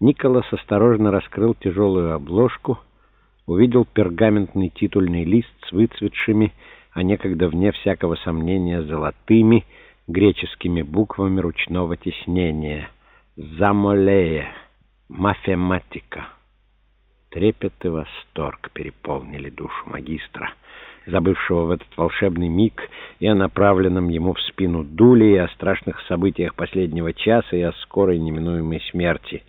Николас осторожно раскрыл тяжелую обложку, увидел пергаментный титульный лист с выцветшими, а некогда вне всякого сомнения золотыми греческими буквами ручного тиснения. «Замолея. Мафематика». Трепет и восторг переполнили душу магистра, забывшего в этот волшебный миг и о направленном ему в спину дули, и о страшных событиях последнего часа, и о скорой неминуемой смерти.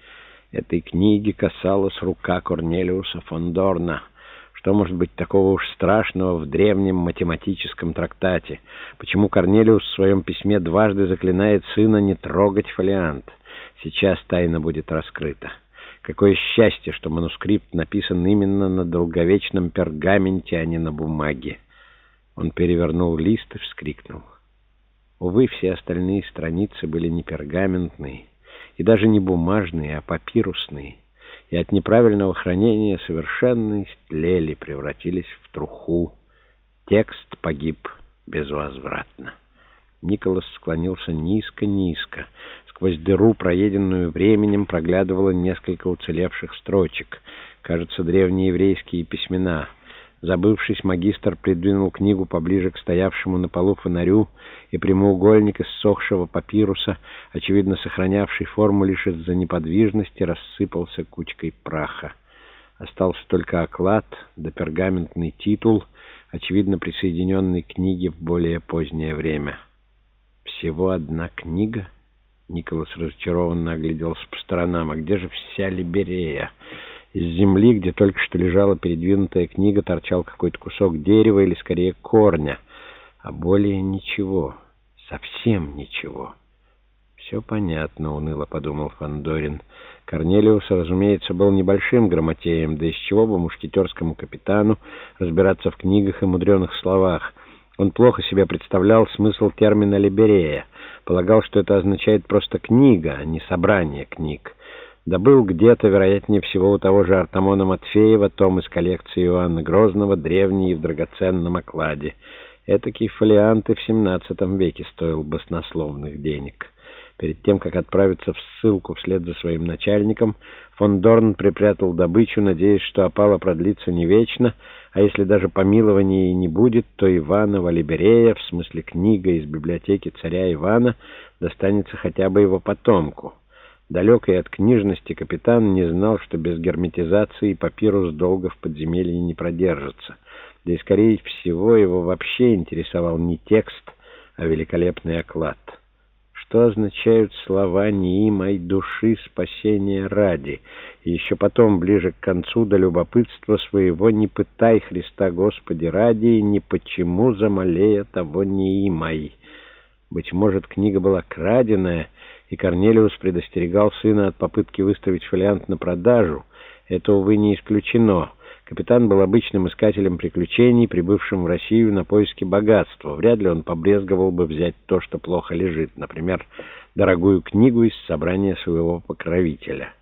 Этой книги касалась рука Корнелиуса фон Дорна. Что может быть такого уж страшного в древнем математическом трактате? Почему Корнелиус в своем письме дважды заклинает сына не трогать фолиант? Сейчас тайна будет раскрыта. Какое счастье, что манускрипт написан именно на долговечном пергаменте, а не на бумаге. Он перевернул лист и вскрикнул. Увы, все остальные страницы были не пергаментные, и даже не бумажные, а папирусные, и от неправильного хранения совершенно истлели, превратились в труху. Текст погиб безвозвратно. Николас склонился низко-низко, Сквозь дыру, проеденную временем, проглядывало несколько уцелевших строчек. Кажется, древние еврейские письмена. Забывшись, магистр придвинул книгу поближе к стоявшему на полу фонарю, и прямоугольник из сохшего папируса, очевидно сохранявший форму лишь из-за неподвижности, рассыпался кучкой праха. Остался только оклад да пергаментный титул, очевидно присоединенный к книге в более позднее время. Всего одна книга — Николас разочарованно огляделся по сторонам. «А где же вся Либерея?» Из земли, где только что лежала передвинутая книга, торчал какой-то кусок дерева или, скорее, корня. А более ничего. Совсем ничего. «Все понятно», — уныло подумал Фандорин. Корнелиус, разумеется, был небольшим грамотеем, да из чего бы мушкетерскому капитану разбираться в книгах и мудреных словах. Он плохо себе представлял смысл термина «либерея» полагал, что это означает просто книга, а не собрание книг. Добыл где-то, вероятнее всего, у того же Артамона Матфеева том из коллекции Иоанна Грозного, древний и в драгоценном окладе. Этакий фолиант и в XVII веке стоил баснословных денег. Перед тем, как отправиться в ссылку вслед за своим начальником, фон Дорн припрятал добычу, надеясь, что опала продлится не вечно, а если даже помилования и не будет, то Ивана Валиберея, в смысле книга из библиотеки царя Ивана, достанется хотя бы его потомку. Далекий от книжности капитан не знал, что без герметизации папирус долго в подземелье не продержится. Да и, скорее всего, его вообще интересовал не текст, а великолепный оклад что означают слова «не имай души спасения ради». И еще потом, ближе к концу, до любопытства своего «не пытай Христа Господи ради, и не почему замалея того не имай». Быть может, книга была краденая, и Корнелиус предостерегал сына от попытки выставить фолиант на продажу. Это, увы, не исключено. Капитан был обычным искателем приключений, прибывшим в Россию на поиски богатства. Вряд ли он побрезговал бы взять то, что плохо лежит, например, дорогую книгу из собрания своего покровителя.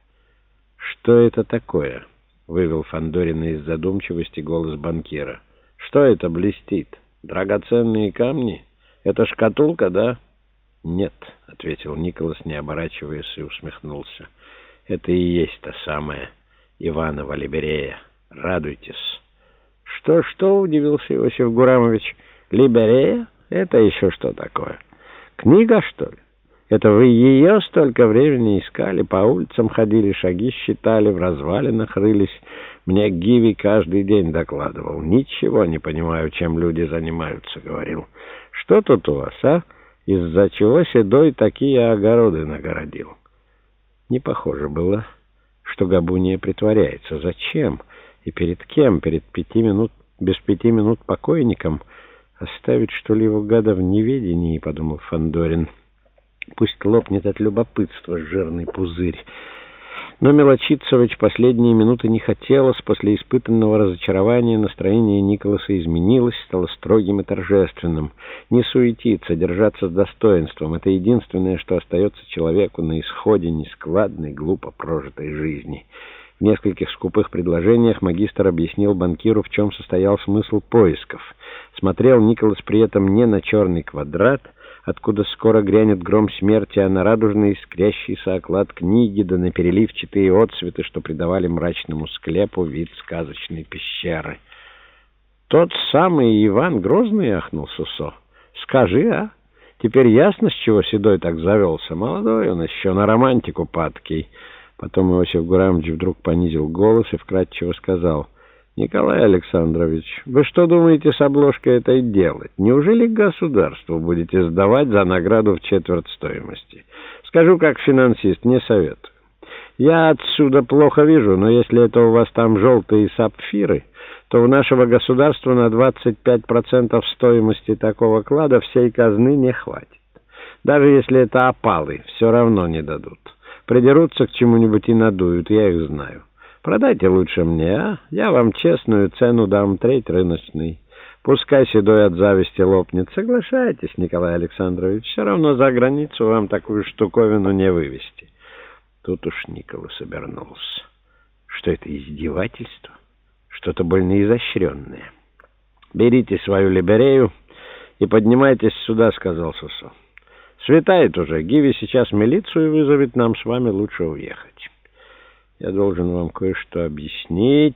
«Что это такое?» — вывел Фандорина из задумчивости голос банкира. «Что это блестит? Драгоценные камни? Это шкатулка, да?» «Нет», — ответил Николас, не оборачиваясь, и усмехнулся. «Это и есть та самая Иванова Либерея». Радуйтесь. Что-что, удивился Иосиф Гурамович. Либерея? Это еще что такое? Книга, что ли? Это вы ее столько времени искали, по улицам ходили, шаги считали, в развалинах рылись. Мне Гиви каждый день докладывал. Ничего не понимаю, чем люди занимаются, говорил. Что тут у вас, а? Из-за чего Седой такие огороды нагородил? Не похоже было, что Габуния притворяется. Зачем? И перед кем? Перед пяти минут, без пяти минут покойником? Оставить, что ли, его гада в неведении, — подумал Фандорин. Пусть лопнет от любопытства жирный пузырь. Но мелочиться в эти последние минуты не хотелось. После испытанного разочарования настроение Николаса изменилось, стало строгим и торжественным. Не суетиться, держаться с достоинством — это единственное, что остается человеку на исходе нескладной, глупо прожитой жизни. В нескольких скупых предложениях магистр объяснил банкиру, в чем состоял смысл поисков. Смотрел Николас при этом не на черный квадрат, откуда скоро грянет гром смерти, а на радужный искрящийся оклад книги, да на переливчатые отцветы, что придавали мрачному склепу вид сказочной пещеры. «Тот самый Иван Грозный?» — ахнул Сусо. «Скажи, а? Теперь ясно, с чего Седой так завелся? Молодой он еще, на романтику падкий». Потом Иосиф Гурамович вдруг понизил голос и вкратчиво сказал — Николай Александрович, вы что думаете с обложкой этой делать? Неужели государству будете сдавать за награду в четверть стоимости? Скажу как финансист, не советую. Я отсюда плохо вижу, но если это у вас там желтые сапфиры, то у нашего государства на 25% стоимости такого клада всей казны не хватит. Даже если это опалы, все равно не дадут. Придерутся к чему-нибудь и надуют, я их знаю. Продайте лучше мне, а? Я вам честную цену дам, треть рыночный. Пускай седой от зависти лопнет. Соглашайтесь, Николай Александрович, все равно за границу вам такую штуковину не вывести. Тут уж Николас обернулся. Что это, издевательство? Что-то больно изощренное. Берите свою либерею и поднимайтесь сюда, сказал Сусо. Светает уже. Гиви сейчас милицию вызовет, нам с вами лучше уехать. Я должен вам кое-что объяснить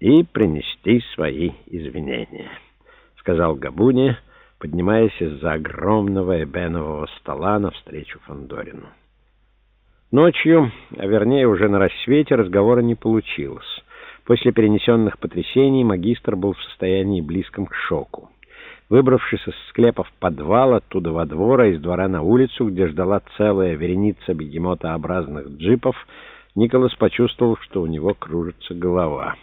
и принести свои извинения», — сказал Габуни, поднимаясь из-за огромного эбенового стола навстречу Фандорину. Ночью, а вернее уже на рассвете, разговора не получилось. После перенесенных потрясений магистр был в состоянии близком к шоку. Выбравшись из склепа в подвал, оттуда во двор, а из двора на улицу, где ждала целая вереница бегемотообразных джипов, Николас почувствовал, что у него кружится голова.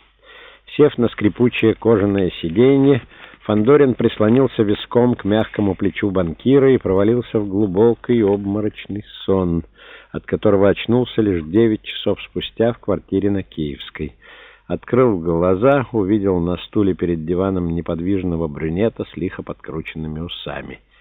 Сев на скрипучее кожаное сиденье, Фандорин прислонился виском к мягкому плечу банкира и провалился в глубокий обморочный сон, от которого очнулся лишь девять часов спустя в квартире на Киевской. Открыл глаза, увидел на стуле перед диваном неподвижного брюнета с лихо подкрученными усами —